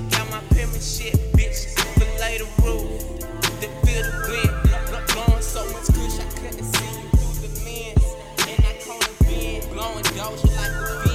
Shut down my pyramid bitch. Fillet the roof, the feel the wind. Blowing so much kush, I couldn't see you through the lens. And I call it wind, blowing doja like a wind.